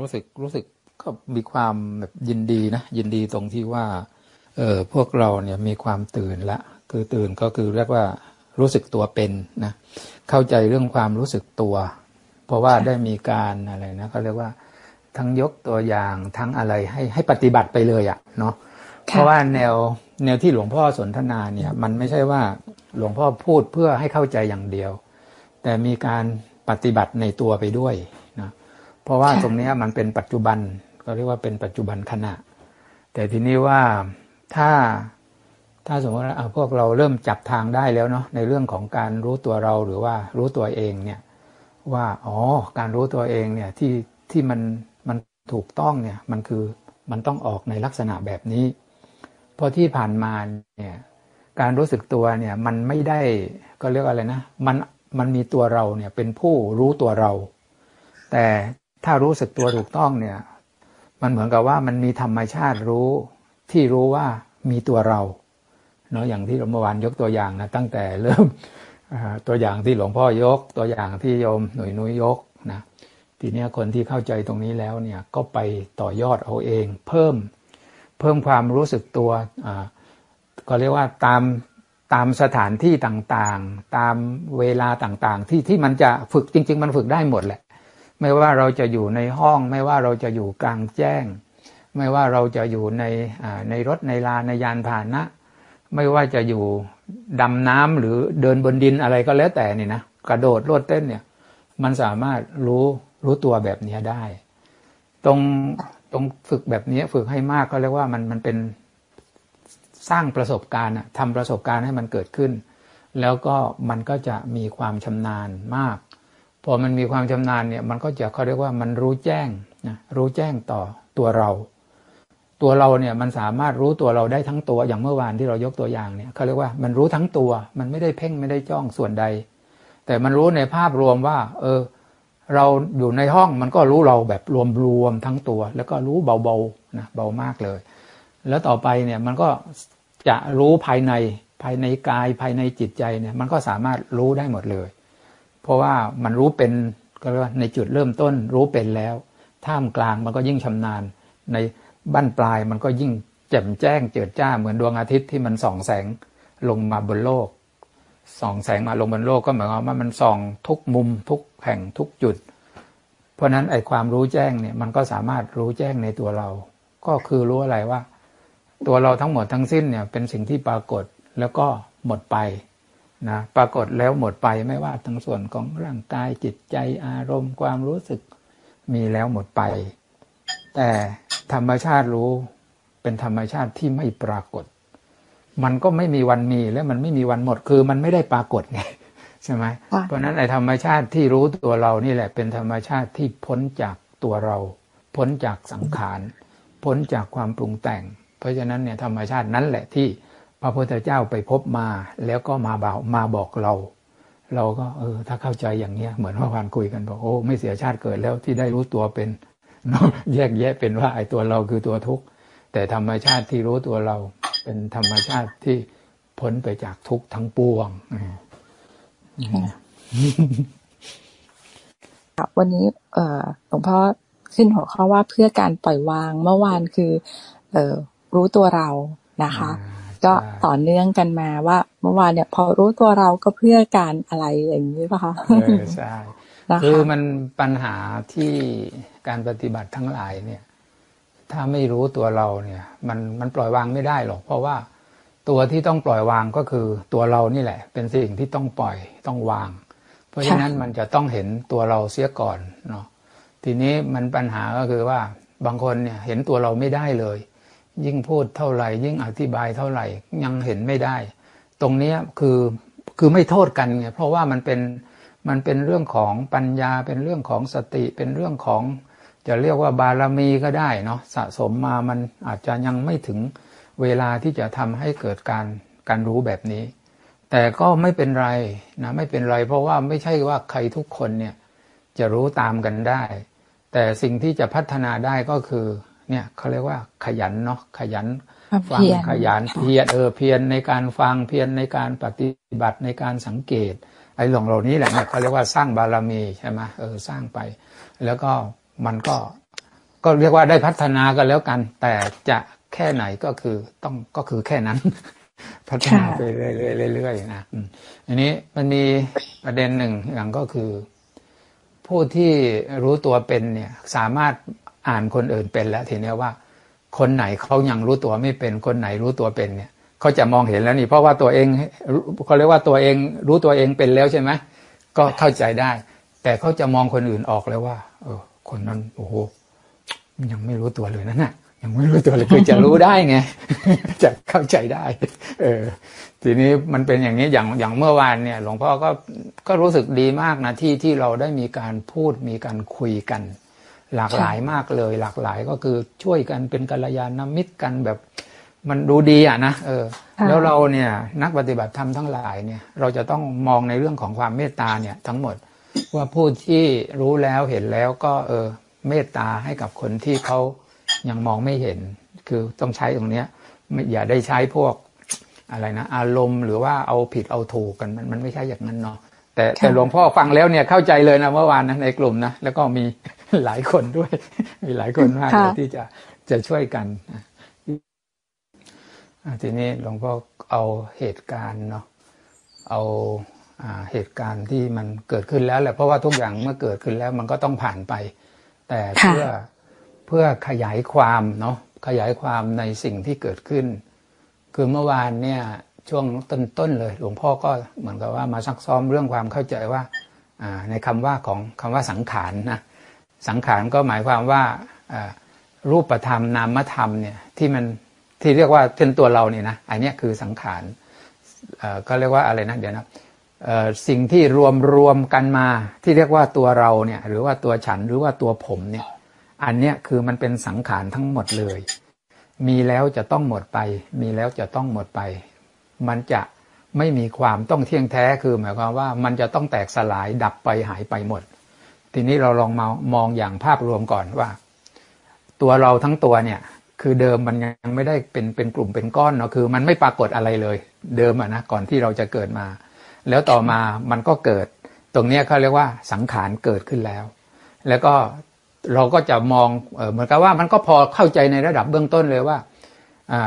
รู้สึกรู้สึกก็มีความแบบยินดีนะยินดีตรงที่ว่าเออพวกเราเนี่ยมีความตื่นละ คือตื่นก็คือเรียกว่ารู้สึกตัวเป็นนะเข้าใจเรื่องความรู้สึกตัว เพราะว่าได้มีการอะไรนะเขาเรียกว่าทั้งยกตัวอย่างทั้งอะไรให้ให้ปฏิบัติไปเลยอะ่ะเนาะเพราะว่าแนวแนวที่หลวงพ่อสนทนาเนี่ยมันไม่ใช่ว่าหลวงพ่อพูดเพื่อให้เข้าใจอย่างเดียว แต่มีการปฏิบัติในตัวไปด้วยนะ เพราะว่าตรงนี้มันเป็นปัจจุบันก็เรียกว่าเป็นปัจจุบันขณะ แต่ทีนี้ว่าถ้าถ้าสมมติว่าพวกเราเริ่มจับทางได้แล้วเนาะในเรื่องของการรู้ตัวเราหรือว่ารู้ตัวเองเนี่ยว่าอ๋อการรู้ตัวเองเนี่ยที่ที่มันมันถูกต้องเนี่ยมันคือมันต้องออกในลักษณะแบบนี้ เพราะที่ผ่านมาเนี่ยการรู้สึกตัวเนี่ยมันไม่ได้ก็เรียกอะไรนะมันมันมีตัวเราเนี่ยเป็นผู้รู้ตัวเรา แต่ ถ้ารู้สึกตัวถูกต้องเนี่ย มันเหมือนกับว่ามันมีธรรมชาติรู้ที่รู้ว่ามีตัวเราเนาะอย่างที่หลวงพ่อวานยกตัวอย่างนะตั้งแต่เริ่มตัวอย่างที่หลวงพ่อยก ตัวอย่างที่โยมหน่วยนุ้ยยกนะทีนี้คนที่เข้าใจตรงนี้แล้วเนี่ยก็ไปต่อยอดเอาเอง เพิ่มเพิ่มความรู้สึกตัวก็เรียกว่าตามตามสถานที่ต่างๆ ตามเวลาต่างๆ ที่ที่มันจะฝึกจริง ๆ มันฝึกได้หมดแหละ ไม่ว่าเราจะอยู่ในห้อง ไม่ว่าเราจะอยู่กลางแจ้ง ไม่ว่าเราจะอยู่ในในรถในลานในยานพาหนะ ไม่ว่าจะอยู่ดำน้ำหรือเดินบนดินอะไรก็แล้วแต่นี่นะกระโดดโลดเต้นเนี่ย มันสามารถรู้รู้ตัวแบบนี้ได้ ตรงตรงฝึกแบบนี้ฝึกให้มากก็เรียกว่ามันมันเป็นสร้างประสบการณ์ทำประสบการณ์ให้มันเกิดขึ้น แล้วก็มันก็จะมีความชำนาญมาก พอมันมีความชำนาญเนี่ยมันก็จะเขาเรียกว่ามันรู้แจ้งนะรู้แจ้งต่อตัวเรา ตัวเราเนี่ยมันสามารถรู้ตัวเราได้ทั้งตัวอย่างเมื่อวานที่เรายกตัวอย่างเนี่ยเขาเรียกว่ามันรู้ทั้งตัว มันไม่ได้เพ่งไม่ได้จ้องส่วนใด แต่มันรู้ในภาพรวมว่า เออ เราอยู่ในห้องมันก็รู้เราแบบรวมๆทั้งตัว แล้วก็รู้เบาๆนะเบามากเลย แล้วต่อไปเนี่ยมันก็จะรู้ภายในภายในกายภายในจิตใจเนี่ยมันก็สามารถรู้ได้หมดเลย เพราะว่ามันรู้เป็นก็เรียกว่าในจุดเริ่มต้นรู้เป็นแล้ว ท่ามกลางมันก็ยิ่งชำนาญ ในบั้นปลายมันก็ยิ่งแจ่มแจ้งเจิดจ้าเหมือนดวงอาทิตย์ที่มันส่องแสงลงมาบนโลก ส่องแสงมาลงบนโลกก็หมายความว่ามันส่องทุกมุมทุกแห่งทุกจุด เพราะนั้นไอ้ความรู้แจ้งเนี่ยมันก็สามารถรู้แจ้งในตัวเรา ก็คือรู้อะไรว่า ตัวเราทั้งหมดทั้งสิ้นเนี่ยเป็นสิ่งที่ปรากฏแล้วก็หมดไป นะปรากฏแล้วหมดไปไม่ว่าทั้งส่วนของร่างกายจิตใจอารมณ์ความรู้สึก มีแล้วหมดไป แต่ธรรมชาติรู้เป็นธรรมชาติที่ไม่ปรากฏ มันก็ไม่มีวันมีและมันไม่มีวันหมดคือมันไม่ได้ปรากฏไงใช่ไหมเพราะนั้นไอ้ธรรมชาติที่รู้ตัวเรานี่แหละ เป็นธรรมชาติที่พ้นจากตัวเรา พ้นจากสังขาร พ้นจากความปรุงแต่ง เพราะฉะนั้นเนี่ยธรรมชาตินั้นแหละที่ พระพุทธเจ้าไปพบมา แล้วก็มาบอกมาบอกเรา เราก็เออ ถ้าเข้าใจอย่างเนี้ยเหมือนเมื่อวานคุยกันบอกโอ้ไม่เสียชาติเกิดแล้วที่ได้รู้ตัวเป็นแยกแยะเป็นว่าไอ้ตัวเราคือตัวทุกข์แต่ธรรมชาติที่รู้ตัวเรา เป็นธรรมชาติที่พ้นไปจากทุกข์ทั้งปวงวันนี้ เอหลวงพ่อขึ้นหัวข้อว่าเพื่อการปล่อยวางเมื่อวานคือ เอรู้ตัวเรานะคะ ก็ต่อเนื่องกันมาว่า เมื่อวานเนี่ย พอรู้ตัวเราก็เพื่อการอะไรอย่างนี้ป่ะคะใช่คือมันปัญหาที่การปฏิบัติทั้งหลายเนี่ย ถ้าไม่รู้ตัวเราเนี่ย มันมันปล่อยวางไม่ได้หรอก เพราะว่าตัวที่ต้องปล่อยวางก็คือตัวเรานี่แหละ เป็นสิ่งที่ต้องปล่อยต้องวาง เพราะฉะนั้นมันจะต้องเห็นตัวเราเสียก่อนเนาะทีนี้มันปัญหาก็คือว่าบางคนเนี่ยเห็นตัวเราไม่ได้เลย ยิ่งพูดเท่าไหร่ ยิ่งอธิบายเท่าไหร่ยังเห็นไม่ได้ ตรงนี้คือคือไม่โทษกันไงเพราะว่ามันเป็นมันเป็นเรื่องของปัญญาเป็นเรื่องของสติเป็นเรื่องของ จะเรียกว่าบารมีก็ได้เนาะสะสมมามันอาจจะยังไม่ถึงเวลาที่จะทำให้เกิดการการรู้แบบนี้ แต่ก็ไม่เป็นไรนะไม่เป็นไร เพราะว่าไม่ใช่ว่าใครทุกคนเนี่ยจะรู้ตามกันได้ แต่สิ่งที่จะพัฒนาได้ก็คือ เนี่ยเขาเรียกว่าขยันเนาะขยันฟังขยันเพียรเออเพียรในการฟังเพียรในการปฏิบัติในการสังเกต ไอ้หลงเหล่านี้แหละเนี่ยเขาเรียกว่าสร้างบารมีใช่ไหมเออสร้างไป แล้วก็มันก็ก็เรียกว่าได้พัฒนากันแล้วกัน แต่จะแค่ไหนก็คือต้องก็คือแค่นั้น พัฒนาไปเรื่อยๆนะอันนี้มันมีประเด็นหนึ่งอย่างก็คือ ผู้ที่รู้ตัวเป็นเนี่ยสามารถ อ่านคนอื่นเป็นแล้วทีนี้ว่า คนไหนเขายังรู้ตัวไม่เป็น คนไหนรู้ตัวเป็นเนี่ยเขาจะมองเห็นแล้วนี่ เพราะว่าตัวเองเขาเรียกว่าตัวเองรู้ตัวเองเป็นแล้วใช่ไหมก็เข้าใจได้ แต่เขาจะมองคนอื่นออกเลยว่า เออ คนนั้นโอ้โหยังไม่รู้ตัวเลยนั่นน่ะ ยังไม่รู้ตัวเลยคือจะรู้ได้ไงจะเข้าใจได้ เออ ทีนี้มันเป็นอย่างนี้อย่างอย่างเมื่อวานเนี่ย หลวงพ่อก็ก็รู้สึกดีมากนะที่ที่เราได้มีการพูดมีการคุยกัน หลากหลายมากเลย หลากหลายก็คือช่วยกันเป็นกัลยาณมิตรกันแบบมันดูดีอะนะเออ แล้วเราเนี่ยนักปฏิบัติธรรมทั้งหลายเนี่ย เราจะต้องมองในเรื่องของความเมตตาเนี่ยทั้งหมด ว่าผู้ที่รู้แล้วเห็นแล้วก็เออเมตตาให้กับคนที่เขายังมองไม่เห็น คือต้องใช้ตรงเนี้ยไม่อย่าได้ใช้พวกอะไรนะอารมณ์หรือว่าเอาผิดเอาถูกกันมันมันไม่ใช่อย่างนั้นเนาะแต่แต่หลวงพ่อฟังแล้วเนี่ยเข้าใจเลยนะเมื่อวานนะในกลุ่มนะแล้วก็มี หลายคนด้วย มีหลายคนมากเลยที่จะจะช่วยกันทีนี้หลวงพ่อเอาเหตุการณ์เนาะเอาเหตุการณ์ที่มันเกิดขึ้นแล้วแหละเพราะว่าทุกอย่างเมื่อเกิดขึ้นแล้วมันก็ต้องผ่านไป แต่เพื่อเพื่อขยายความเนาะขยายความในสิ่งที่เกิดขึ้น คือเมื่อวานเนี่ยช่วงต้นๆเลย หลวงพ่อก็เหมือนกับว่ามาซักซ้อมเรื่องความเข้าใจว่าในคำว่าของคำว่าสังขารนะ สังขารก็หมายความว่ารูปธรรมนามธรรมเนี่ยที่มันที่เรียกว่าเป็นตัวเราเนี่ยนะอันนี้คือสังขารก็เรียกว่าอะไรนะเดี๋ยวนะสิ่งที่รวมรวมกันมาที่เรียกว่าตัวเราเนี่ยหรือว่าตัวฉันหรือว่าตัวผมเนี่ยอันเนี้ยคือมันเป็นสังขารทั้งหมดเลย มีแล้วจะต้องหมดไป มีแล้วจะต้องหมดไป มันจะไม่มีความต้องเที่ยงแท้คือหมายความว่ามันจะต้องแตกสลายดับไปหายไปหมด ทีนี้เราลองมามองอย่างภาพรวมก่อนว่า ตัวเราทั้งตัวเนี่ย คือเดิมมันยังไม่ได้เป็นเป็นกลุ่มเป็นก้อนเนาะคือ มันไม่ปรากฏอะไรเลย เดิมอะนะก่อนที่เราจะเกิดมา แล้วต่อมามันก็เกิด ตรงนี้เขาเรียกว่าสังขารเกิดขึ้นแล้ว แล้วก็เราก็จะมองเหมือนกับว่ามันก็พอเข้าใจในระดับเบื้องต้นเลยว่า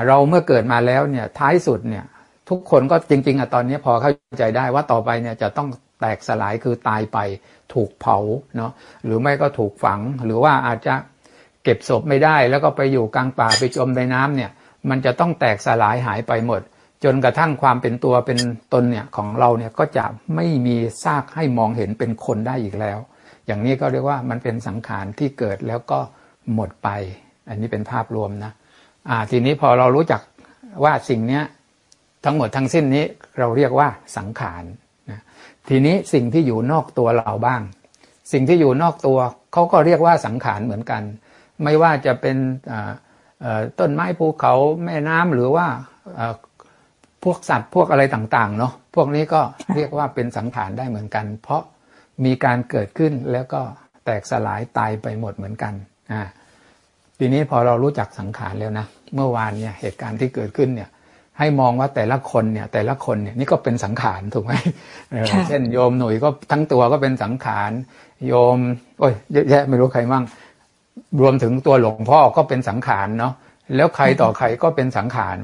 เราเมื่อเกิดมาแล้วเนี่ยท้ายสุดเนี่ยทุกคนก็จริง ๆอะตอนนี้พอเข้าใจได้ว่าต่อไปเนี่ยจะต้อง แตกสลายคือตายไปถูกเผาเนาะหรือไม่ก็ถูกฝัง หรือว่าอาจจะเก็บศพไม่ได้แล้วก็ไปอยู่กลางป่าไปจมในน้ำเนี่ย มันจะต้องแตกสลายหายไปหมด จนกระทั่งความเป็นตัวเป็นตนเนี่ยของเราเนี่ยก็จะไม่มีซากให้มองเห็นเป็นคนได้อีกแล้ว อย่างนี้ก็เรียกว่ามันเป็นสังขารที่เกิดแล้วก็หมดไป อันนี้เป็นภาพรวมนะอ่าทีนี้พอเรารู้จักว่าสิ่งเนี้ยทั้งหมดทั้งสิ้นนี้เราเรียกว่าสังขาร ทีนี้สิ่งที่อยู่นอกตัวเราบ้าง สิ่งที่อยู่นอกตัวเขาก็เรียกว่าสังขารเหมือนกัน ไม่ว่าจะเป็นต้นไม้ภูเขาแม่น้ำหรือว่าพวกสัตว์พวกอะไรต่างๆเนาะพวกนี้ก็เรียกว่าเป็นสังขารได้เหมือนกัน เพราะมีการเกิดขึ้นแล้วก็แตกสลายตายไปหมดเหมือนกันอ่าทีนี้พอเรารู้จักสังขารแล้วนะ เมื่อวานเนี่ยเหตุการณ์ที่เกิดขึ้นเนี่ย ให้มองว่าแต่ละคนเนี่ยแต่ละคนเนี่ยนี่ก็เป็นสังขารถูกไหมเช่นโยมหนุ่ยก็ทั้งตัวก็เป็นสังขารโยมโอ้ยเยอะแยะไม่รู้ใครมั่งรวมถึงตัวหลวงพ่อก็เป็นสังขารเนาะแล้วใครต่อใครก็เป็นสังขาร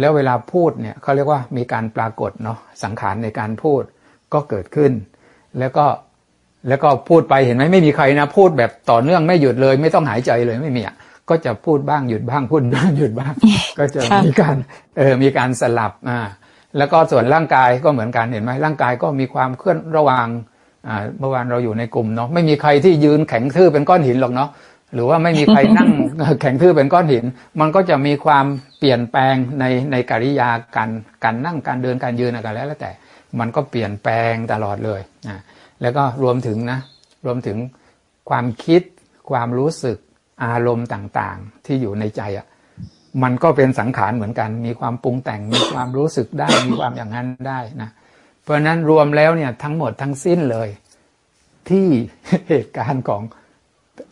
แล้วเวลาพูดเนี่ยเขาเรียกว่ามีการปรากฏเนาะสังขารในการพูดก็เกิดขึ้น แล้วก็แล้วก็พูดไปเห็นไหมไม่มีใครนะ พูดแบบต่อเนื่องไม่หยุดเลย ไม่ต้องหายใจเลยไม่มีอะ ก็จะพูดบ้างหยุดบ้างพูดบ้างหยุดบ้าง ก็จะมีการเออมีการสลับอ่าแล้วก็ส่วนร่างกายก็เหมือนกันเห็นไหมร่างกายก็มีความเคลื่อนระหว่างอ่าเมื่อวานเราอยู่ในกลุ่มเนาะไม่มีใครที่ยืนแข็งทื่อเป็นก้อนหินหรอกเนาะหรือว่าไม่มีใครนั่งแข็งทื่อเป็นก้อนหิน มันก็จะมีความเปลี่ยนแปลงในในกิริยาการการนั่งการเดินการยืนอะไรแล้วแต่ มันก็เปลี่ยนแปลงตลอดเลยอ่าแล้วก็รวมถึงนะรวมถึงความคิดความรู้สึก อารมณ์ต่างๆ ที่อยู่ในใจอะ่ะมันก็เป็นสังขารเหมือนกัน มีความปรุงแต่งมีความรู้สึกได้มีความอย่างนั้นได้นะเพราะฉะนั้นรวมแล้วเนี่ยทั้งหมดทั้งสิ้นเลย ที่เหตุการณ์ของ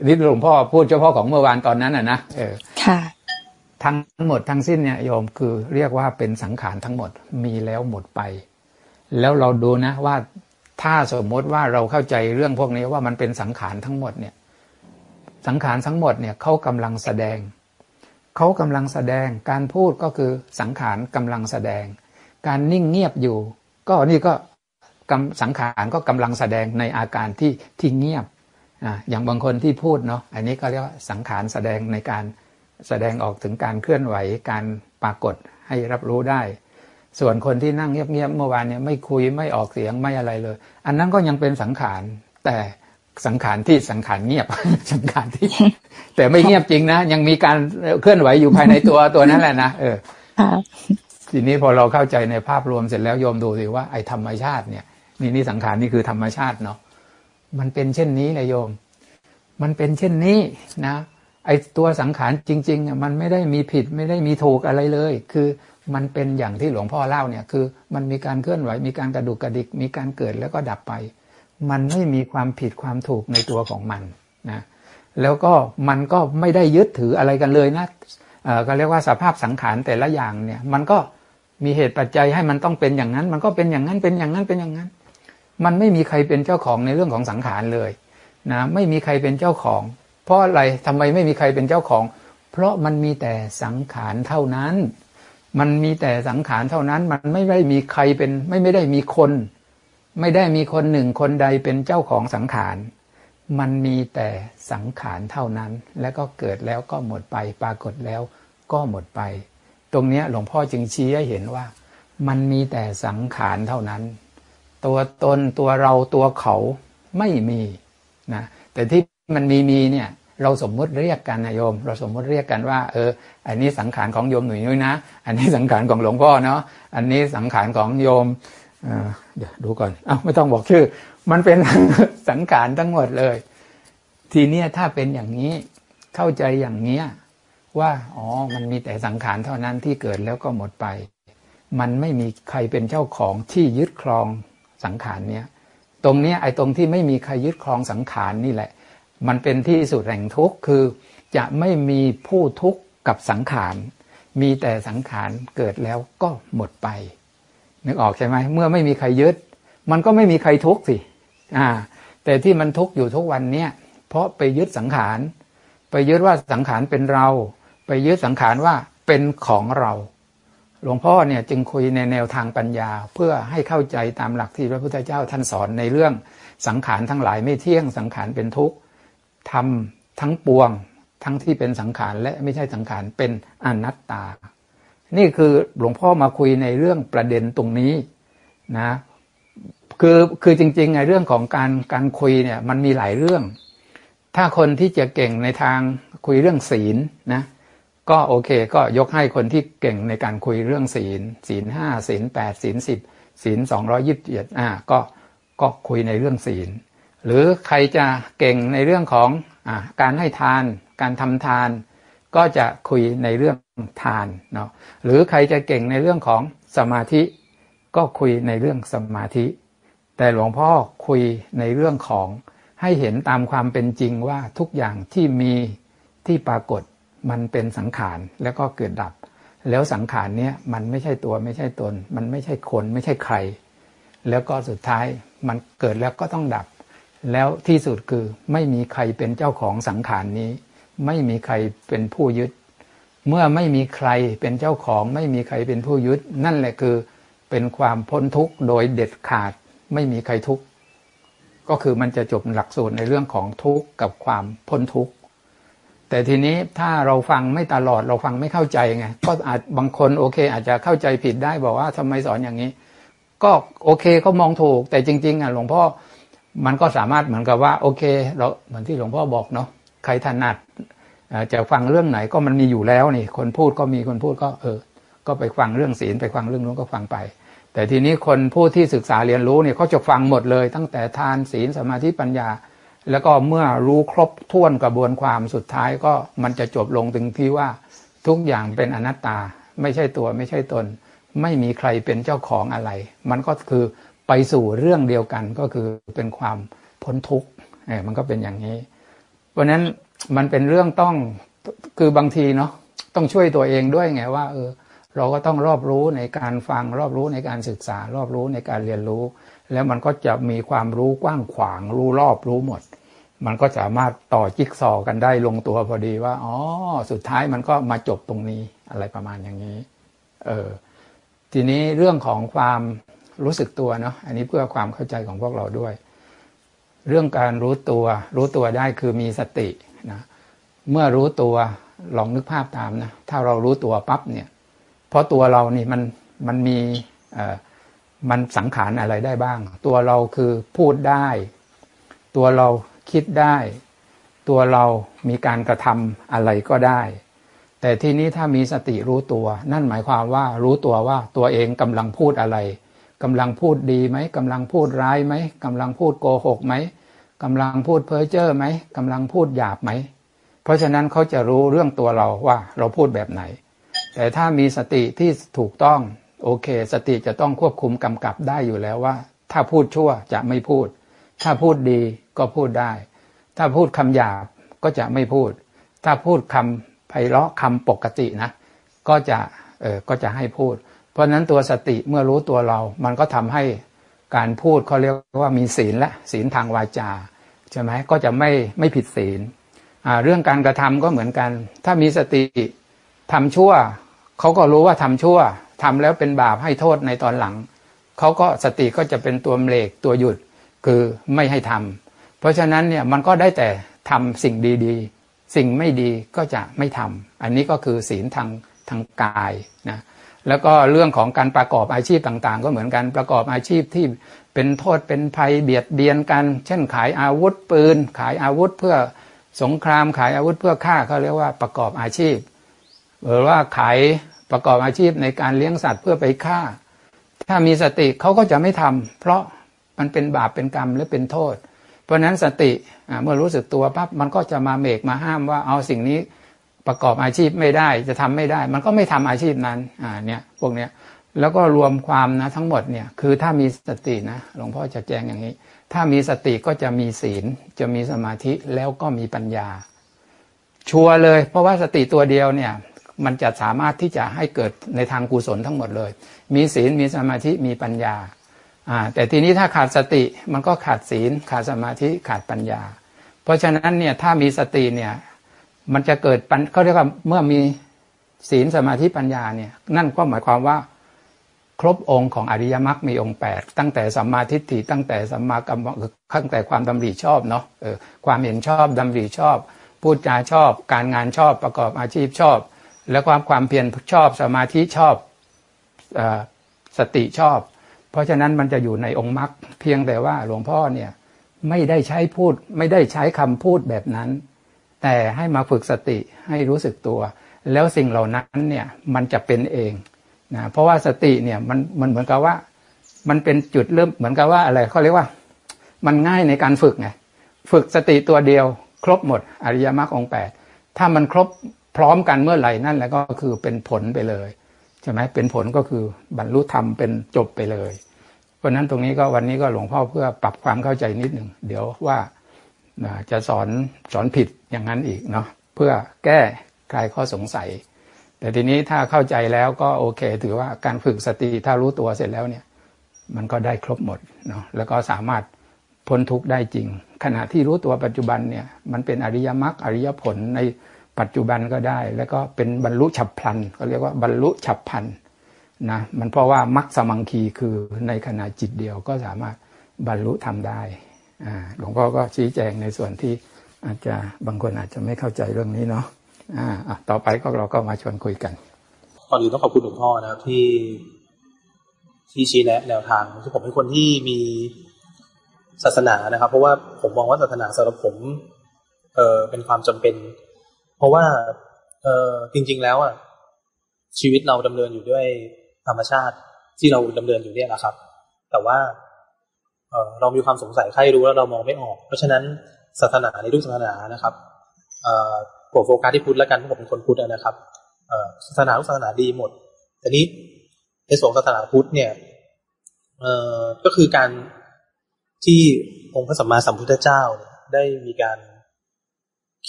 นี่หลวงพ่อพูดเฉพาะของเมื่อวานตอนนั้นอะนะเออค่ะทั้งหมดทั้งสิ้นเนี่ยโยมคือเรียกว่าเป็นสังขารทั้งหมดมีแล้วหมดไป แล้วเราดูนะว่าถ้าสมมติว่าเราเข้าใจเรื่องพวกนี้ว่ามันเป็นสังขารทั้งหมดเนี่ย สังขารทั้งหมดเนี่ยเขากำลังแสดง เขากำลังแสดงการพูดก็คือสังขารกำลังแสดง การนิ่งเงียบอยู่ ก็นี่ก็สังขารก็กำลังแสดงในอาการที่ที่เงียบอ่าอย่างบางคนที่พูดเนาะอันนี้ก็เรียกว่าสังขารแสดงในการแสดงออกถึงการเคลื่อนไหวการปรากฏให้รับรู้ได้ ส่วนคนที่นั่งเงียบๆเมื่อวานเนี่ยไม่คุยไม่ออกเสียงไม่อะไรเลย อันนั้นก็ยังเป็นสังขารแต่ สังขารที่สังขารเงียบ สังขารที่ แต่ไม่เงียบจริงนะ ยังมีการเคลื่อนไหวอยู่ภายในตัวตัวนั้นแหละนะเออทีนี้พอเราเข้าใจในภาพรวมเสร็จแล้วโยมดูสิว่าไอ้ธรรมชาติเนี่ย นี่นี่สังขารนี่คือธรรมชาติเนาะมันเป็นเช่นนี้เลยโยม มันเป็นเช่นนี้นะไอ้ตัวสังขารจริงๆมันไม่ได้มีผิดไม่ได้มีถูกอะไรเลย คือมันเป็นอย่างที่หลวงพ่อเล่าเนี่ย คือมันมีการเคลื่อนไหวมีการกระดุกกระดิกมีการเกิดแล้วก็ดับไป มันไม่มีความผิดความถูกในตัวของมันนะแล้วก็มันก็ไม่ได้ยึดถืออะไรกันเลยนะก็เรียกว่าสภาพสังขารแต่ละอย่างเนี่ยมันก็มีเหตุปัจจัยให้มันต้องเป็นอย่างนั้น มันก็เป็นอย่างนั้นเป็นอย่างนั้นเป็นอย่างนั้น มันไม่มีใครเป็นเจ้าของในเรื่องของสังขารเลยนะไม่มีใครเป็นเจ้าของ เพราะอะไรทำไมไม่มีใครเป็นเจ้าของ เพราะมันมีแต่สังขารเท่านั้น มันมีแต่สังขารเท่านั้น มันไม่ได้มีใครเป็นไม่ไม่ได้มีคน ไม่ได้มีคนหนึ่งคนใดเป็นเจ้าของสังขาร มันมีแต่สังขารเท่านั้น แล้วก็เกิดแล้วก็หมดไป ปรากฏแล้วก็หมดไป ตรงนี้หลวงพ่อจึงชี้ให้เห็นว่า มันมีแต่สังขารเท่านั้น ตัวตนตัวเราตัวเขาไม่มีนะ แต่ที่มันมีมีเนี่ยเราสมมุติเรียกกันนะโยม เราสมมุติเรียกกันว่า เออ อันนี้สังขารของโยมหนุ่ยนุ้ยนะ อันนี้สังขารของหลวงพ่อเนาะ อันนี้สังขารของโยม เดี๋ยวดูก่อนอ้าวไม่ต้องบอกชื่อ มันเป็นสังขารทั้งหมดเลย ทีเนี้ยถ้าเป็นอย่างนี้เข้าใจอย่างเนี้ยว่าอ๋อมันมีแต่สังขารเท่านั้นที่เกิดแล้วก็หมดไป มันไม่มีใครเป็นเจ้าของที่ยึดครองสังขารเนี้ยตรงเนี้ยไอ้ตรงที่ไม่มีใครยึดครองสังขารนี่แหละ มันเป็นที่สุดแห่งทุกข์คือ จะไม่มีผู้ทุกข์กับสังขาร มีแต่สังขารเกิดแล้วก็หมดไป นึกออกใช่ไหมเมื่อไม่มีใครยึด มันก็ไม่มีใครทุกข์สิอ่า แต่ที่มันทุกข์อยู่ทุกวันเนี้ยเพราะไปยึดสังขาร ไปยึดว่าสังขารเป็นเรา ไปยึดสังขารว่าเป็นของเรา หลวงพ่อเนี่ยจึงคุยในแนวทางปัญญา เพื่อให้เข้าใจตามหลักที่พระพุทธเจ้าท่านสอนในเรื่องสังขารทั้งหลายไม่เที่ยงสังขารเป็นทุกข์ทำทั้งปวง ทั้งที่เป็นสังขารและไม่ใช่สังขารเป็นอนัตตา นี่คือหลวงพ่อมาคุยในเรื่องประเด็นตรงนี้นะคือคือจริงๆในเรื่องของการการคุยเนี่ยมันมีหลายเรื่อง ถ้าคนที่จะเก่งในทางคุยเรื่องศีลนะก็โอเคก็ยกให้คนที่เก่งในการคุยเรื่องศีล ศีลห้าศีลแปดศีลสิบศีลสองร้อยิบเจ็ดอ่าก็ก็คุยในเรื่องศีล หรือใครจะเก่งในเรื่องของอการให้ทาน การทำทาน ก็จะคุยในเรื่องทานเนาะหรือใครจะเก่งในเรื่องของสมาธิ ก็คุยในเรื่องสมาธิ แต่หลวงพ่อคุยในเรื่องของให้เห็นตามความเป็นจริงว่าทุกอย่างที่มีที่ปรากฏมันเป็นสังขารแล้วก็เกิดดับ แล้วสังขารเนี้ยมันไม่ใช่ตัวไม่ใช่ตน มันไม่ใช่คนไม่ใช่ใคร แล้วก็สุดท้ายมันเกิดแล้วก็ต้องดับ แล้วที่สุดคือไม่มีใครเป็นเจ้าของสังขารนี้ ไม่มีใครเป็นผู้ยึด เมื่อไม่มีใครเป็นเจ้าของ ไม่มีใครเป็นผู้ยึด นั่นแหละคือเป็นความพ้นทุกข์โดยเด็ดขาด ไม่มีใครทุกข์ก็คือมันจะจบหลักสูตรในเรื่องของทุกข์กับความพ้นทุกข์แต่ทีนี้ถ้าเราฟังไม่ตลอดเราฟังไม่เข้าใจไงก็อาจบางคนโอเค อาจจะเข้าใจผิดได้บอกว่าทำไมสอนอย่างนี้ ก็โอเคเขามองถูก แต่จริง ๆอะหลวงพ่อมันก็สามารถเหมือนกับว่า โอเคเราเหมือนที่หลวงพ่อบอกเนาะ ใครถนัดจะฟังเรื่องไหนก็มันมีอยู่แล้วนี่ คนพูดก็มีคนพูดก็เออ ก็ไปฟังเรื่องศีลไปฟังเรื่องนู้นก็ฟังไป แต่ทีนี้คนผู้ที่ศึกษาเรียนรู้เนี่ยเขาจะฟังหมดเลย ตั้งแต่ทานศีลสมาธิปัญญา แล้วก็เมื่อรู้ครบถ้วนกระบวนความสุดท้ายก็มันจะจบลงถึงที่ว่าทุกอย่างเป็นอนัตตา ไม่ใช่ตัวไม่ใช่ตน ไม่มีใครเป็นเจ้าของอะไร มันก็คือไปสู่เรื่องเดียวกันก็คือเป็นความพ้นทุกข์มันก็เป็นอย่างนี้ เพราะนั้นมันเป็นเรื่องต้องคือบางทีเนาะต้องช่วยตัวเองด้วยไงว่า เออ เราก็ต้องรอบรู้ในการฟังรอบรู้ในการศึกษา รอบรู้ในการเรียนรู้ แล้วมันก็จะมีความรู้กว้างขวางรู้รอบรู้หมด มันก็สามารถต่อจิ๊กซอกันได้ลงตัวพอดีว่าอ๋อสุดท้ายมันก็มาจบตรงนี้อะไรประมาณอย่างนี้ เออทีนี้เรื่องของความรู้สึกตัวเนาะอันนี้เพื่อความเข้าใจของพวกเราด้วย เรื่องการรู้ตัว รู้ตัวได้คือมีสตินะเมื่อรู้ตัวลองนึกภาพตามนะถ้าเรารู้ตัวปั๊บเนี่ยเพราะตัวเรานี่มันมันมีมันสังขารอะไรได้บ้าง ตัวเราคือพูดได้ ตัวเราคิดได้ ตัวเรามีการกระทำอะไรก็ได้ แต่ทีนี้ถ้ามีสติรู้ตัว นั่นหมายความว่ารู้ตัวว่าตัวเองกำลังพูดอะไร กำลังพูดดีไหมกำลังพูดร้ายไหมกำลังพูดโกหกไหมกำลังพูดเพ้อเจ้อไหมกำลังพูดหยาบไหม เพราะฉะนั้นเขาจะรู้เรื่องตัวเราว่าเราพูดแบบไหน แต่ถ้ามีสติที่ถูกต้องโอเค สติจะต้องควบคุมกำกับได้อยู่แล้วว่า ถ้าพูดชั่วจะไม่พูด ถ้าพูดดีก็พูดได้ ถ้าพูดคำหยาบก็จะไม่พูด ถ้าพูดคำไพเราะคำปกตินะ ก็จะเออก็จะให้พูด เพราะนั้นตัวสติเมื่อรู้ตัวเรา มันก็ทำให้การพูดเขาเรียกว่ามีศีลและศีลทางวาจาใช่ไหมก็จะไม่ไม่ผิดศีลเรื่องการกระทำก็เหมือนกัน ถ้ามีสติทำชั่วเขาก็รู้ว่าทำชั่วทำแล้วเป็นบาปให้โทษในตอนหลังเขาก็สติก็จะเป็นตัวเบรกตัวหยุดคือไม่ให้ทำเพราะฉะนั้นเนี่ยมันก็ได้แต่ทำสิ่งดีๆ สิ่งไม่ดีก็จะไม่ทำอันนี้ก็คือศีลทางทางกายนะ แล้วก็เรื่องของการประกอบอาชีพต่างๆ ก็เหมือนกันประกอบอาชีพที่เป็นโทษเป็นภัยเบียดเบียนกัน เช่นขายอาวุธปืน ขายอาวุธเพื่อสงครามขายอาวุธเพื่อฆ่าเขาเรียกว่าประกอบอาชีพหรือว่าขายประกอบอาชีพในการเลี้ยงสัตว์เพื่อไปฆ่า ถ้ามีสติเขาก็จะไม่ทำเพราะมันเป็นบาปเป็นกรรมหรือเป็นโทษ เพราะนั้นสติเมื่อรู้สึกตัวปั๊บมันก็จะมาเมกมาห้ามว่าเอาสิ่งนี้ ประกอบอาชีพไม่ได้จะทำไม่ได้ มันก็ไม่ทำอาชีพนั้นอ่าเนี่ยพวกเนี้ยแล้วก็รวมความนะทั้งหมดเนี่ยคือถ้ามีสตินะหลวงพ่อจะแจ้งอย่างนี้ ถ้ามีสติก็จะมีศีล จะมีสมาธิแล้วก็มีปัญญา ชัวร์เลย เพราะว่าสติตัวเดียวเนี่ยมันจะสามารถที่จะให้เกิดในทางกุศลทั้งหมดเลย มีศีลมีสมาธิมีปัญญาอ่าแต่ทีนี้ถ้าขาดสติมันก็ขาดศีล ขาดสมาธิขาดปัญญา เพราะฉะนั้นเนี่ยถ้ามีสติเนี่ย มันจะเกิดปัญเขาเรียกว่าเมื่อมีศีลสมาธิปัญญาเนี่ย นั่นก็หมายความว่า ครบองค์ของอริยมรรคมีองค์ 8 ตั้งแต่สัมมาทิฏฐิตั้งแต่สัมมากรรมตั้งแต่ความดำริชอบเนาะเออความเห็นชอบดำริชอบ พูดจาชอบ การงานชอบประกอบอาชีพชอบ และความความเพียรชอบสมาธิชอบอสติชอบ เพราะฉะนั้นมันจะอยู่ในองค์มรรคเพียงแต่ว่าหลวงพ่อเนี่ยไม่ได้ใช้พูดไม่ได้ใช้คำพูดแบบนั้น แต่ให้มาฝึกสติให้รู้สึกตัว แล้วสิ่งเหล่านั้นเนี่ยมันจะเป็นเองนะเพราะว่าสติเนี่ยมันมันเหมือนกับว่า มันเป็นจุดเริ่มเหมือนกับว่าอะไรเขาเรียกว่า มันง่ายในการฝึกไงฝึกสติตัวเดียว ครบหมดอริยมรรคองแปดถ้ามันครบพร้อมกันเมื่อไหร่นั่นแหละก็คือเป็นผลไปเลยใช่ไหมเป็นผลก็คือบรรลุธรรมเป็นจบไปเลยเพราะนั้นตรงนี้ก็วันนี้ก็หลวงพ่อเพื่อปรับความเข้าใจนิดหนึ่งเดี๋ยวว่าจะสอนสอนผิด อย่างนั้นอีกเนาะเพื่อแก้คลายข้อสงสัย แต่ทีนี้ถ้าเข้าใจแล้วก็โอเค ถือว่าการฝึกสติถ้ารู้ตัวเสร็จแล้วเนี่ย มันก็ได้ครบหมดเนาะแล้วก็สามารถพ้นทุกข์ได้จริง ขณะที่รู้ตัวปัจจุบันเนี่ยมันเป็นอริยมรรคอริยผลในปัจจุบันก็ได้ แล้วก็เป็นบรรลุฉับพลันเขาเรียกว่าบรรลุฉับพลันนะมันเพราะว่ามรรคสมังคีคือในขณะจิตเดียวก็สามารถบรรลุทำได้หลวงพ่อก็ชี้แจงในส่วนที่ อาจจะบางคนอาจจะไม่เข้าใจเรื่องนี้เนาะอ่าต่อไปก็เราก็มาชวนคุยกันก่อนอื่นต้องขอบคุณหลวงพ่อนะครับที่ที่ชี้แนะแนวทางที่ผมเป็นคนที่มีศาสนานะครับ เพราะว่าผมมองว่าศาสนาสำหรับผม เออเป็นความจำเป็น เพราะว่า เออจริง ๆ แล้วอะชีวิตเราดำเนินอยู่ด้วยธรรมชาติที่เราดำเนินอยู่เนี่ยนะครับ แต่ว่า เออเรามีความสงสัยใครรู้แล้วเรามองไม่ออก เพราะฉะนั้น ศาสนาในทุกศาสนานะครับผมโฟกัสที่พุทธแล้วกันเพราะผมเป็นคนพุทธนะครับศาสนาทุกศาสนาดีหมดแต่นี้ในส่วนศาสนาพุทธเนี่ยก็คือการที่องค์พระสัมมาสัมพุทธเจ้าได้มีการ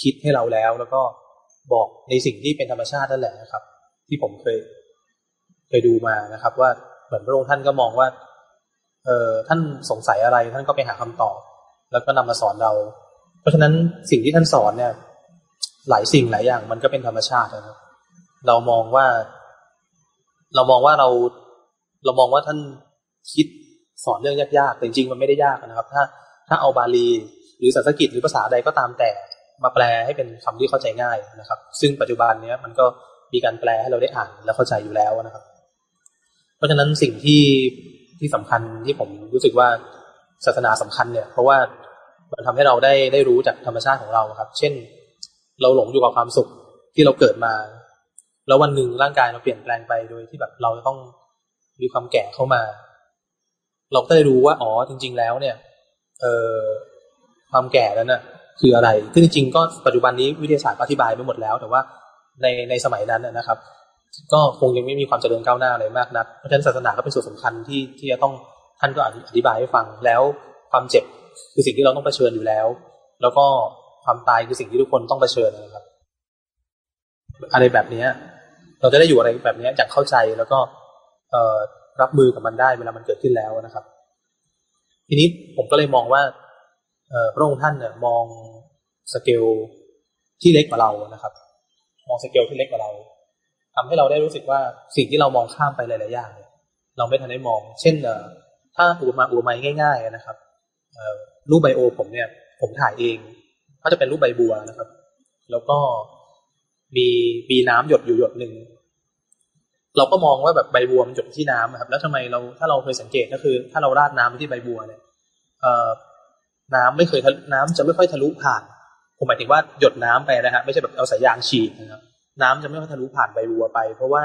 คิดให้เราแล้ว แล้วก็บอกในสิ่งที่เป็นธรรมชาตินั่นแหละนะครับ ที่ผมเคยเคยดูมานะครับ ว่าเหมือนพระองค์ท่านก็มองว่า เออท่านสงสัยอะไรท่านก็ไปหาคำตอบ แล้วก็นำมาสอนเรา ราะฉะนั้นสิ่งที่ท่านสอนเนี่ย หลายสิ่งหลายอย่าง มันก็เป็นธรรมชาตินะครับ เรามองว่า เรามองว่าเรา เรามองว่าท่านคิดสอนเรื่องยากๆแต่จริงๆมันไม่ได้ยากนะครับ ถ้า ถ้าเอาบาลี หรือสันสกฤตหรือภาษาใดก็ตามแต่มาแปลให้เป็นคำที่เข้าใจง่ายนะครับ ซึ่งปัจจุบันเนี้ยมันก็มีการแปลให้เราได้อ่านและเข้าใจอยู่แล้วนะครับ เพราะฉะนั้นสิ่งที่ที่สำคัญที่ผมรู้สึกว่าศาสนาสำคัญเนี่ย เพราะว่า มันทำให้เราได้ได้รู้จากธรรมชาติของเราครับ เช่น เราหลงอยู่กับความสุขที่เราเกิดมา แล้ววันหนึ่งร่างกายเราเปลี่ยนแปลงไปโดยที่แบบเราจะต้องมีความแก่เข้ามา เราก็ได้รู้ว่าอ๋อจริง ๆ แล้วเนี่ย เอ่อความแก่นั้นน่ะคืออะไรคือจริงๆก็ปัจจุบันนี้วิทยาศาสตร์อธิบายไปหมดแล้ว แต่ว่าในในสมัยนั้นนะครับ ก็คงยังไม่มีความเจริญก้าวหน้าอะไรมากนักเพราะฉะนั้นศาสนาก็เป็นส่วนสำคัญที่ที่จะต้องท่านก็อธิบายให้ฟังแล้วความเจ็บ คือสิ่งที่เราต้องเผชิญอยู่แล้ว แล้วก็ความตายคือสิ่งที่ทุกคนต้องเผชิญนะครับ อะไรแบบเนี้ย เราจะได้อยู่อะไรแบบนี้อย่างเข้าใจแล้วก็เออรับมือกับมันได้เวลามันเกิดขึ้นแล้วนะครับ ทีนี้ผมก็เลยมองว่าเอพระองค์ท่านเนี่ยมองสเกลที่เล็กกว่าเรานะครับ มองสเกลที่เล็กกว่าเราทำให้เราได้รู้สึกว่าสิ่งที่เรามองข้ามไปหลาย ๆ อย่างเราไม่ทันได้มอง เช่นถ้าอุปมาอุปไมยง่าย ๆ นะครับ รูป bio ผมเนี่ย ผมถ่ายเอง ก็จะเป็นรูปใบบัวนะครับ แล้วก็มีมีน้ำหยดอยู่หยดหนึ่งเราก็มองว่าแบบใบบัวมันหยดที่น้ำครับ แล้วทำไมเราถ้าเราเคยสังเกตก็คือ ถ้าเราราดน้ำไปที่ใบบัวเนี่ยเอน้ำไม่เคยน้ำจะไม่ค่อยทะลุผ่าน ผมหมายถึงว่าหยดน้ำไปนะฮะไม่ใช่แบบเอาสายยางฉีดนะครับ น้ำจะไม่ค่อยทะลุผ่านใบบัวไป เพราะว่า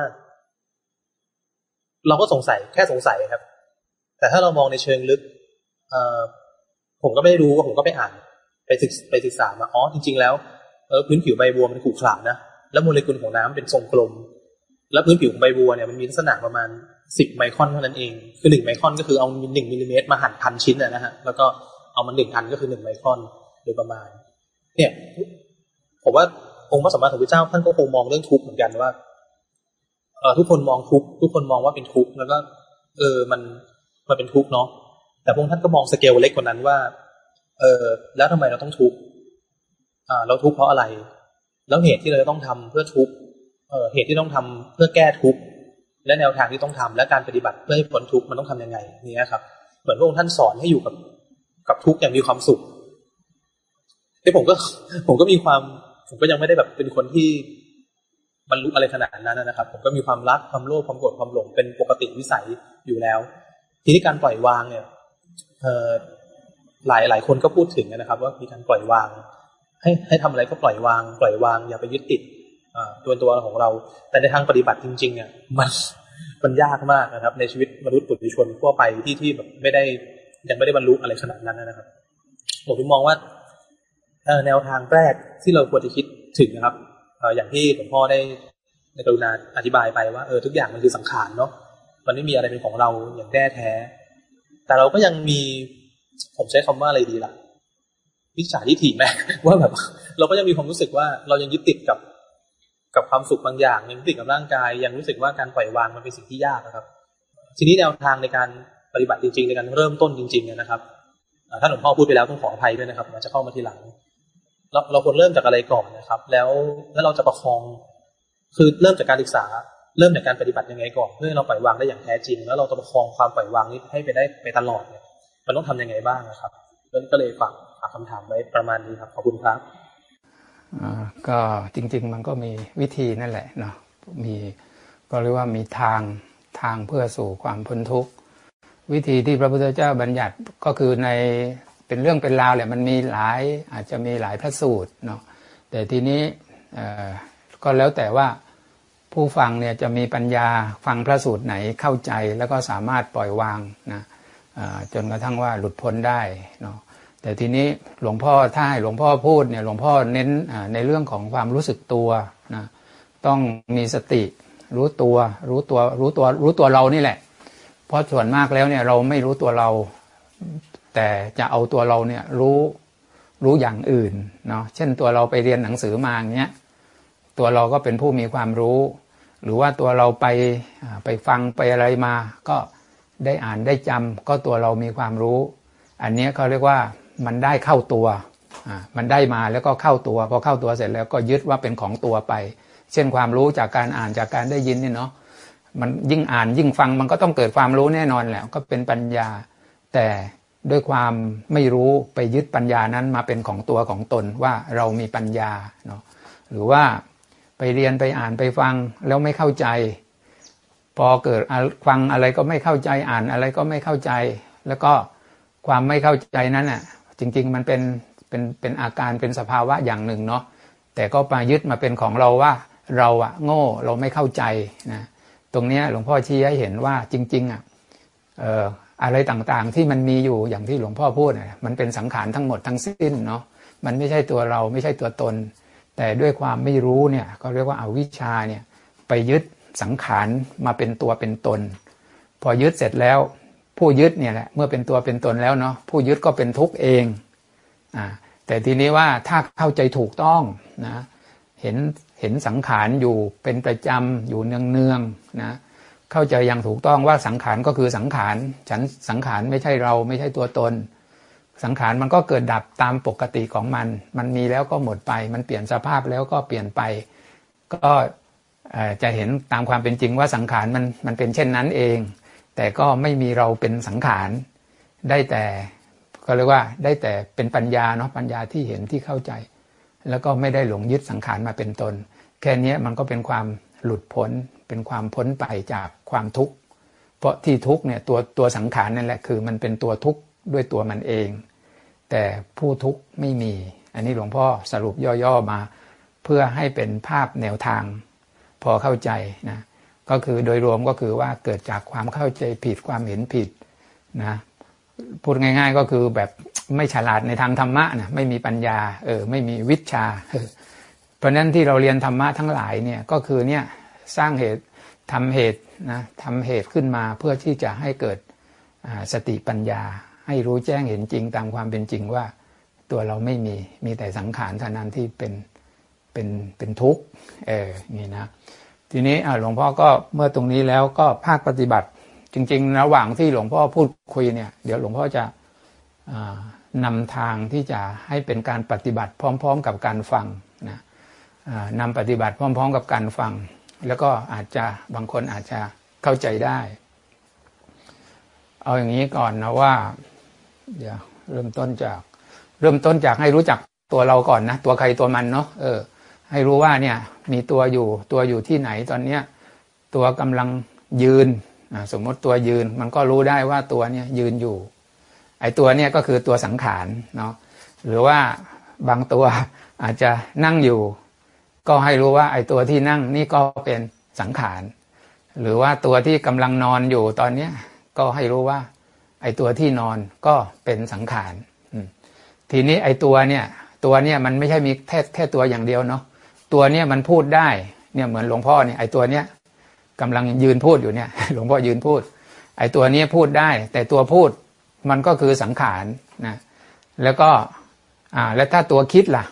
เราก็สงสัยแค่สงสัยครับ แต่ถ้าเรามองในเชิงลึกเอ่อ ผมก็ไม่ได้รู้ว่าผมก็ไปอ่าน ไปศึกไปศึกษามาอ๋อจริง ๆ แล้วเออพื้นผิวใบบัวมันขรุขระนะแล้วโมเลกุลของน้ำเป็นทรงกลม แล้วพื้นผิวของใบบัวเนี่ยมันมีลักษณะประมาณสิบไมครอนเท่านั้นเอง คือหนึ่งไมครอนก็คือเอาหนึ่งมิลลิเมตรมาหั่นพันชิ้นนะฮะ แล้วก็เอามันหนึ่งอันก็คือหนึ่งไมครอนโดยประมาณ เนี่ย ผมว่าองค์พระสัมมาสัมพุทธเจ้าท่านก็คงมองเรื่องทุกข์เหมือนกันว่า เออทุกคนมองทุกข์ทุกคนมองว่าเป็นทุกข์แล้วก็ เออมันมันเป็นทุกข์เนาะ แต่พระองค์ท่านก็มองสเกลเล็กกว่านั้นว่า เออแล้วทำไมเราต้องทุกข์อ่าเราทุกข์เพราะอะไร แล้วเหตุที่เราจะต้องทำเพื่อทุกข์เออเหตุที่ต้องทำเพื่อแก้ทุกข์และแนวทางที่ต้องทำและการปฏิบัติเพื่อให้พ้นทุกข์มันต้องทํำยังไงนี่ครับ เหมือนพระองค์ท่านสอนให้อยู่กับกับทุกข์อย่างมีความสุขที่ผมก็ผมก็มีความ ผมก็ยังไม่ได้แบบเป็นคนที่บรรลุอะไรขนาดนั้นนะครับ ผมก็มีความรักความโลภความโกรธความหลงเป็นปกติวิสัยอยู่แล้ว ทีนี้การปล่อยวางเนี่ย หลายหลายคนก็พูดถึงนะครับ ว่ามีการปล่อยวาง ให้ให้ทำอะไรก็ปล่อยวาง ปล่อยวาง อย่าไปยึดติดตัวตัวของเรา แต่ในทางปฏิบัติจริง ๆ เนี่ย มันมันยากมากนะครับ ในชีวิตมนุษย์ปุถุชนทั่วไปที่ที่แบบไม่ได้ยังไม่ได้บรรลุอะไรขนาดนั้นนะครับผมมองว่าแนวทางแรกที่เราควรจะคิดถึงนะครับอย่างที่หลวงพ่อได้ในกรุณาอธิบายไปว่าเออทุกอย่างมันคือสังขารเนาะมันไม่มีอะไรเป็นของเราอย่างแท้แท้ แต่เราก็ยังมี ผมใช้คำว่าอะไรดีล่ะวิชาที่ถี่ไหมว่าแบบ เราก็ยังมีความรู้สึกว่าเรายังยึดติดกับกับความสุขบางอย่างยังยึดติดกับร่างกาย ยังรู้สึกว่าการปล่อยวางมันเป็นสิ่งที่ยากนะครับ ทีนี้แนวทางในการปฏิบัติจริงๆในการเริ่มต้นจริงๆนะครับถ้าหลวงพ่อพูดไปแล้วต้องขออภัยด้วยนะครับมันจะเข้ามาทีหลังเราเราควรเริ่มจากอะไรก่อนนะครับ แล้วแล้วเราจะประคอง คือเริ่มจากการศึกษา เริ่มจากการปฏิบัติยังไงก่อนเพื่อเราปล่อยวางได้อย่างแท้จริง แล้วเราจะประคองความปล่อยวางนี้ให้ไปได้ไปตลอดเนี่ยมันต้องทํำยังไงบ้างนะครับก็เลยฝากฝากคำถามไว้ประมาณนี้ครับขอบคุณครับก็จริง ๆ มันก็มีวิธีนั่นแหละเนาะมีก็เรียกว่ามีทางทางเพื่อสู่ความพ้นทุกข์วิธีที่พระพุทธเจ้าบัญญัติก็คือในเป็นเรื่องเป็นราวแหละมันมีหลายอาจจะมีหลายพระสูตรเนาะแต่ทีนี้ก็แล้วแต่ว่า ผู้ฟังเนี่ยจะมีปัญญาฟังพระสูตรไหนเข้าใจแล้วก็สามารถปล่อยวางนะจนกระทั่งว่าหลุดพ้นได้เนาะแต่ทีนี้หลวงพ่อถ้าให้หลวงพ่อพูดเนี่ยหลวงพ่อเน้นในเรื่องของความรู้สึกตัวนะต้องมีสติรู้ตัวรู้ตัวรู้ตัวรู้ตัวเรานี่แหละ เพราะส่วนมากแล้วเนี่ยเราไม่รู้ตัวเรา แต่จะเอาตัวเราเนี่ยรู้รู้อย่างอื่นเนาะเช่นตัวเราไปเรียนหนังสือมาอย่างเงี้ยตัวเราก็เป็นผู้มีความรู้ หรือว่าตัวเราไปไปฟังไปอะไรมา ก็ได้อ่านได้จำก็ตัวเรามีความรู้ อันนี้เขาเรียกว่ามันได้เข้าตัวมันได้มาแล้วก็เข้าตัวพอเข้าตัวเสร็จแล้วก็ยึดว่าเป็นของตัวไป เช่นความรู้จากการอ่านจากการได้ยินนี่เนาะมันยิ่งอ่านยิ่งฟังมันก็ต้องเกิดความรู้แน่นอนแหละก็เป็นปัญญา แต่ด้วยความไม่รู้ไปยึดปัญญานั้นมาเป็นของตัวของตนว่าเรามีปัญญาเนาะหรือว่า ไปเรียนไปอ่านไปฟังแล้วไม่เข้าใจ พอเกิดฟังอะไรก็ไม่เข้าใจอ่านอะไรก็ไม่เข้าใจ แล้วก็ความไม่เข้าใจนั้นอะจริง ๆ มันเป็นเป็นเป็นอาการเป็นสภาวะอย่างหนึ่งเนาะแต่ก็มายึดมาเป็นของเราว่าเราอะโง่เราไม่เข้าใจนะตรงนี้หลวงพ่อชี้ให้เห็นว่าจริง ๆอะเอ่ออะไรต่างๆที่มันมีอยู่อย่างที่หลวงพ่อพูดนะมันเป็นสังขารทั้งหมดทั้งสิ้นเนาะมันไม่ใช่ตัวเราไม่ใช่ตัวตน แต่ด้วยความไม่รู้เนี่ยก็เรียกว่าอาวิชชาเนี่ยไปยึดสังขารมาเป็นตัวเป็นตน พอยึดเสร็จแล้วผู้ยึดเนี่ยแหละเมื่อเป็นตัวเป็นตนแล้วเนาะผู้ยึดก็เป็นทุกข์เองอ่าแต่ทีนี้ว่าถ้าเข้าใจถูกต้องนะเห็นเห็นสังขารอยู่เป็นประจำอยู่เนืองๆนะเข้าใจอย่างถูกต้องว่าสังขารก็คือสังขารฉันสังขารไม่ใช่เราไม่ใช่ตัวตน สังขารมันก็เกิดดับตามปกติของมัน มันมีแล้วก็หมดไป มันเปลี่ยนสภาพแล้วก็เปลี่ยนไป ก็จะเห็นตามความเป็นจริงว่าสังขารมันมันเป็นเช่นนั้นเอง แต่ก็ไม่มีเราเป็นสังขารได้แต่ก็เรียกว่าได้แต่เป็นปัญญาเนาะปัญญาที่เห็นที่เข้าใจ แล้วก็ไม่ได้หลงยึดสังขารมาเป็นตน แค่นี้มันก็เป็นความหลุดพ้นเป็นความพ้นไปจากความทุกข์เพราะที่ทุกข์เนี่ยตัวตัวสังขารนั่นแหละคือมันเป็นตัวทุกข์ ด้วยตัวมันเอง แต่ผู้ทุกข์ไม่มี อันนี้หลวงพ่อสรุปย่อๆมา เพื่อให้เป็นภาพแนวทาง พอเข้าใจนะก็คือโดยรวมก็คือว่าเกิดจากความเข้าใจผิดความเห็นผิดนะพูดง่าย ๆก็คือแบบไม่ฉลาดในทางธรรมะนะไม่มีปัญญาเออไม่มีวิชาเพราะนั้นที่เราเรียนธรรมะทั้งหลายเนี่ยก็คือเนี่ยสร้างเหตุทำเหตุนะทำเหตุขึ้นมาเพื่อที่จะให้เกิดสติปัญญา ให้รู้แจ้งเห็นจริงตามความเป็นจริงว่า ตัวเราไม่มีมีแต่สังขารเท่านั้นที่เป็นเป็นเป็นทุกข์เออนี่นะทีนี้หลวงพ่อก็เมื่อตรงนี้แล้วก็ภาคปฏิบัติ จริง ๆ ระหว่างที่หลวงพ่อพูดคุยเนี่ย เดี๋ยวหลวงพ่อจะนำทางที่จะให้เป็นการปฏิบัติพร้อม ๆ กับการฟังนะนำปฏิบัติพร้อม ๆ กับการฟัง แล้วก็อาจจะบางคนอาจจะเข้าใจได้ เอาอย่างนี้ก่อนนะว่า เดี๋ยวเริ่มต้นจาก เริ่มต้นจากให้รู้จักตัวเราก่อนนะ ตัวใครตัวมันเนาะเออ ให้รู้ว่าเนี่ย มีตัวอยู่ตัวอยู่ที่ไหนตอนเนี้ยตัวกำลังยืนสมมติตัวยืนมันก็รู้ได้ว่าตัวเนี่ยยืนอยู่ ไอ้ตัวเนี่ยก็คือตัวสังขารเนาะหรือว่าบางตัวอาจจะนั่งอยู่ ก็ให้รู้ว่าไอ้ตัวที่นั่งนี่ก็เป็นสังขาร หรือว่าตัวที่กำลังนอนอยู่ตอนเนี้ยก็ให้รู้ว่า ไอ้ตัวที่นอนก็เป็นสังขารทีนี้ไอ้ตัวเนี่ยตัวเนี่ยมันไม่ใช่มีแค่แค่ตัวอย่างเดียวเนาะตัวเนี่ยมันพูดได้เนี่ยเหมือนหลวงพ่อเนี่ยไอ้ตัวเนี้ยกำลังยืนพูดอยู่เนี่ย หลวงพ่อยืนพูด ไอ้ตัวนี้พูดได้ แต่ตัวพูดมันก็คือสังขารนะแล้วก็อ่าแล้วถ้าตัวคิดล่ะ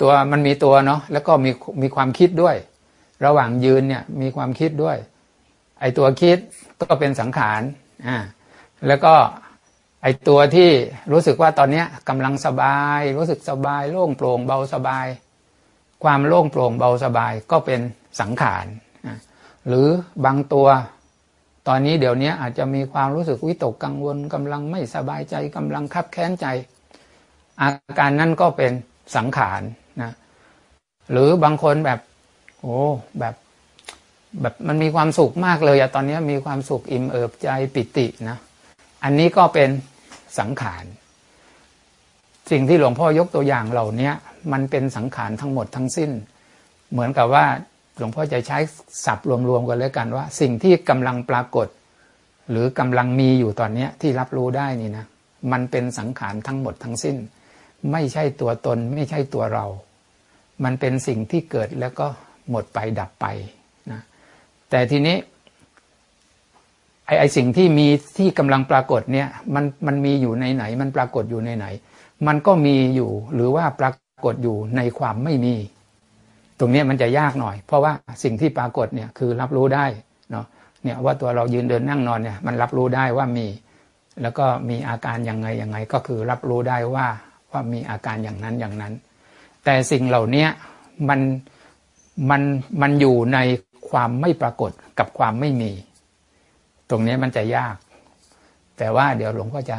ตัวมันมีตัวเนาะแล้วก็มีมีความคิดด้วย ระหว่างยืนเนี่ยมีความคิดด้วย ไอตัวคิดก็เป็นสังขารอ่า แล้วก็ไอตัวที่รู้สึกว่าตอนนี้กำลังสบาย รู้สึกสบาย โล่งโปร่งเบาสบาย ความโล่งโปร่งเบาสบายก็เป็นสังขาร หรือบางตัวตอนนี้เดี๋ยวนี้อาจจะมีความรู้สึกวิตกกังวลกำลังไม่สบายใจกำลังคับแค้นใจ อาการนั้นก็เป็นสังขารนะหรือบางคนแบบโอ้แบบแบบมันมีความสุขมากเลยอะตอนนี้มีความสุขอิ่มเอิบใจปิตินะ อันนี้ก็เป็นสังขาร สิ่งที่หลวงพ่อยกตัวอย่างเหล่านี้มันเป็นสังขารทั้งหมดทั้งสิ้น เหมือนกับว่าหลวงพ่อจะใช้ศัพท์รวมๆกันแล้วกันว่า สิ่งที่กำลังปรากฏ หรือกำลังมีอยู่ตอนนี้ที่รับรู้ได้นี่นะมันเป็นสังขารทั้งหมดทั้งสิ้น ไม่ใช่ตัวตนไม่ใช่ตัวเรา มันเป็นสิ่งที่เกิดแล้วก็หมดไปดับไปนะแต่ทีนี้ ไอ้ไอสิ่งที่มีที่กำลังปรากฏเนี่ยมันมันมีอยู่ในไหน มันปรากฏอยู่ในไหน มันก็มีอยู่หรือว่าปรากฏอยู่ในความไม่มี ตรงนี้มันจะยากหน่อย เพราะว่าสิ่งที่ปรากฏเนี่ยคือรับรู้ได้เนาะเนี่ยว่าตัวเรายืนเดินนั่งนอนเนี่ยมันรับรู้ได้ว่ามี แล้วก็มีอาการยังไงยังไงก็คือรับรู้ได้ว่าว่ามีอาการอย่างนั้นอย่างนั้น แต่สิ่งเหล่านี้มันมันมันอยู่ในความไม่ปรากฏกับความไม่มี ตรงนี้มันจะยาก แต่ว่าเดี๋ยวหลวงพ่อจะ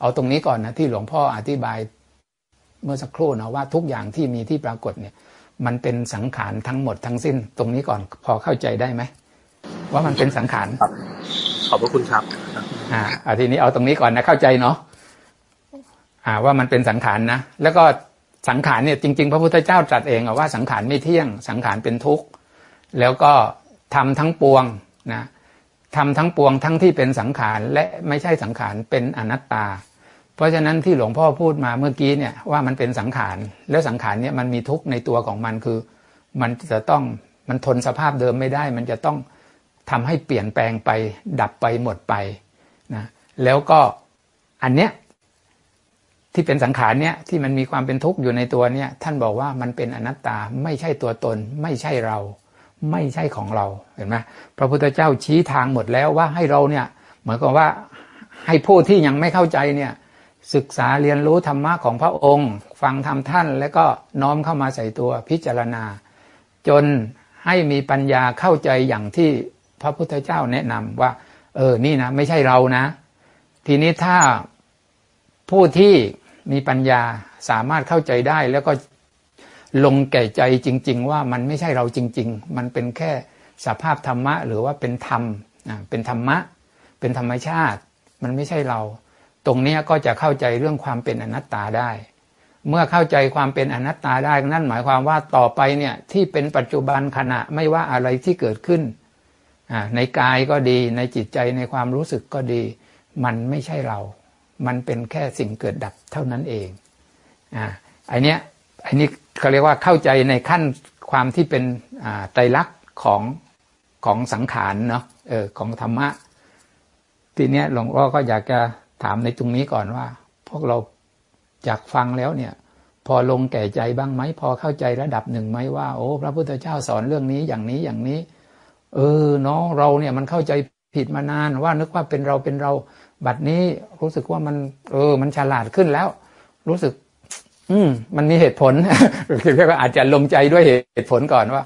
เอาตรงนี้ก่อนนะที่หลวงพ่ออธิบายเมื่อสักครู่นะว่าทุกอย่างที่มีที่ปรากฏเนี่ย มันเป็นสังขารทั้งหมดทั้งสิ้น ตรงนี้ก่อนพอเข้าใจได้ไหมว่ามันเป็นสังขารขอบพระคุณครับ อ่าทีนี้เอาตรงนี้ก่อนนะเข้าใจเนาะอ่า ว่ามันเป็นสังขารนะแล้วก็สังขารเนี่ยจริงๆ พระพุทธเจ้าตรัสเองว่าสังขารไม่เที่ยง สังขารเป็นทุกข์แล้วก็ทำทั้งปวงนะ ทำทั้งปวงทั้งที่เป็นสังขารและไม่ใช่สังขารเป็นอนัตตา เพราะฉะนั้นที่หลวงพ่อพูดมาเมื่อกี้เนี่ยว่ามันเป็นสังขารแล้วสังขารเนี่ยมันมีทุกข์ในตัวของมันคือ มันจะต้องมันทนสภาพเดิมไม่ได้ มันจะต้องทำให้เปลี่ยนแปลงไป ดับไปหมดไปนะแล้วก็อันเนี้ยที่เป็นสังขารเนี่ยที่มันมีความเป็นทุกข์อยู่ในตัวเนี่ยท่านบอกว่ามันเป็นอนัตตาไม่ใช่ตัวตนไม่ใช่เรา ไม่ใช่ของเราเห็นไหมพระพุทธเจ้าชี้ทางหมดแล้วว่าให้เราเนี่ยเหมือนกับว่าให้ผู้ที่ยังไม่เข้าใจเนี่ยศึกษาเรียนรู้ธรรมะของพระองค์ ฟังธรรมท่านแล้วก็น้อมเข้ามาใส่ตัวพิจารณา จนให้มีปัญญาเข้าใจอย่างที่พระพุทธเจ้าแนะนำว่า เออนี่นะไม่ใช่เรานะ ทีนี้ถ้าผู้ที่มีปัญญาสามารถเข้าใจได้แล้วก็ ลงแก่ใจจริง ๆ ว่ามันไม่ใช่เราจริง ๆ มันเป็นแค่สภาพธรรมะ หรือว่าเป็นธรรมเป็นธรรมะ เป็นธรรมชาติ มันไม่ใช่เรา ตรงนี้ก็จะเข้าใจเรื่องความเป็นอนัตตาได้ เมื่อเข้าใจความเป็นอนัตตาได้นั่นหมายความว่าต่อไปเนี่ยที่เป็นปัจจุบันขณะไม่ว่าอะไรที่เกิดขึ้นในกายก็ดีในจิตใจในความรู้สึกก็ดี มันไม่ใช่เรา มันเป็นแค่สิ่งเกิดดับเท่านั้นเองอ่าไอเนี้ยไอนี้ เขาเรียกว่าเข้าใจในขั้นความที่เป็นไตรลักษณ์ของของสังขารเนาะเออของธรรมะ ทีเนี้ยหลวงพ่อก็อยากจะถามในตรงนี้ก่อนว่า พวกเราจากฟังแล้วเนี่ย พอลงแก่ใจบ้างไหมพอเข้าใจระดับหนึ่งไหมว่าโอ้พระพุทธเจ้าสอนเรื่องนี้อย่างนี้อย่างนี้ เออเนาะเราเนี่ยมันเข้าใจผิดมานานว่านึกว่าเป็นเราเป็นเราบัดนี้รู้สึกว่ามัน เออ มันฉลาดขึ้นแล้ว รู้สึก อืม มันมีเหตุผลเรียกว่าอาจจะลงใจด้วยเหตุผลก่อนว่า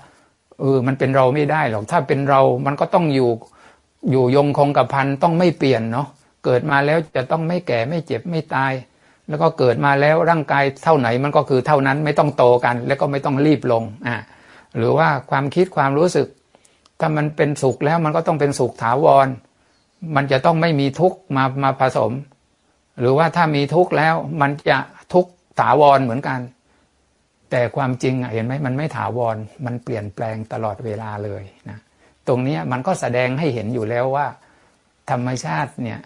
เออมันเป็นเราไม่ได้หรอก ถ้าเป็นเรา มันก็ต้องอยู่อยู่ยงคงกับพันต้องไม่เปลี่ยนเนาะเกิดมาแล้วจะต้องไม่แก่ไม่เจ็บไม่ตาย แล้วก็เกิดมาแล้วร่างกายเท่าไหนมันก็คือเท่านั้นไม่ต้องโตกัน แล้วก็ไม่ต้องรีบลงอ่าหรือว่าความคิดความรู้สึก ถ้ามันเป็นสุขแล้วมันก็ต้องเป็นสุขถาวร มันจะต้องไม่มีทุกข์มามาผสม หรือว่าถ้ามีทุกข์แล้วมันจะทุกข์ ถาวรเหมือนกัน แต่ความจริงเห็นไหมมันไม่ถาวรมันเปลี่ยนแปลงตลอดเวลาเลยนะตรงนี้มันก็แสดงให้เห็นอยู่แล้วว่า ธรรมชาติเนี่ย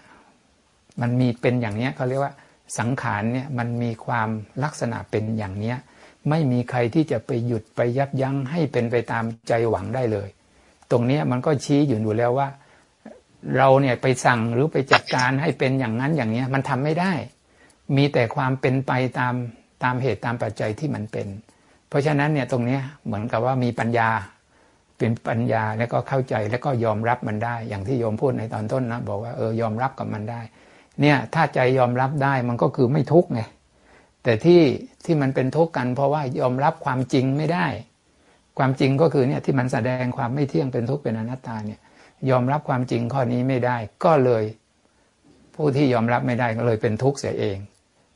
มันมีเป็นอย่างนี้เขาเรียกว่าสังขารเนี่ยมันมีความลักษณะเป็นอย่างนี้ไม่มีใครที่จะไปหยุดไปยับยั้งให้เป็นไปตามใจหวังได้เลย ตรงนี้มันก็ชี้อยู่อยู่แล้วว่า เราเนี่ยไปสั่งหรือไปจัดการให้เป็นอย่างนั้นอย่างนี้มันทำไม่ได้ มีแต่ความเป็นไปตามตามเหตุตามปัจจัยที่มันเป็น เพราะฉะนั้นเนี่ยตรงนี้เหมือนกับว่ามีปัญญาเป็นปัญญาแล้วก็เข้าใจแล้วก็ยอมรับมันได้ อย่างที่โยมพูดในตอนต้นนะบอกว่าเออยอมรับกับมันได้ เนี่ยถ้าใจยอมรับได้มันก็คือไม่ทุกข์ไงแต่ที่ที่มันเป็นทุกข์กัน เพราะว่ายอมรับความจริงไม่ได้ ความจริงก็คือเนี่ยที่มันแสดงความไม่เที่ยงเป็นทุกข์เป็นอนัตตาเนี่ยยอมรับความจริงข้อนี้ไม่ได้ ก็เลย ผู้ที่ยอมรับไม่ได้ก็เลยเป็นทุกข์เสียเอง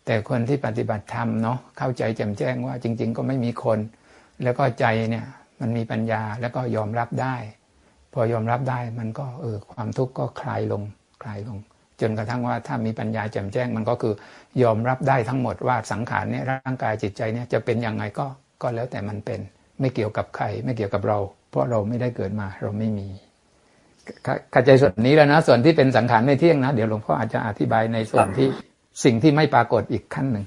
แต่คนที่ปฏิบัติธรรมเนาะเข้าใจแจ่มแจ้งว่าจริง ๆ ก็ไม่มีคน แล้วก็ใจเนี่ยมันมีปัญญาแล้วก็ยอมรับได้ พอยอมรับได้มันก็เออความทุกข์ก็คลายลงคลายลง จนกระทั่งว่าถ้ามีปัญญาแจ่มแจ้ง มันก็คือยอมรับได้ทั้งหมดว่าสังขารเนี่ยร่างกายจิตใจเนี่ยจะเป็นยังไงก็ก็แล้วแต่มันเป็น ไม่เกี่ยวกับใครไม่เกี่ยวกับเรา เพราะเราไม่ได้เกิดมาเราไม่มีเข้าใจส่วนนี้แล้วนะส่วนที่เป็นสังขารไม่เที่ยงนะ เดี๋ยวหลวงพ่ออาจจะอธิบายในส่วนที่ สิ่งที่ไม่ปรากฏอีกขั้นหนึ่ง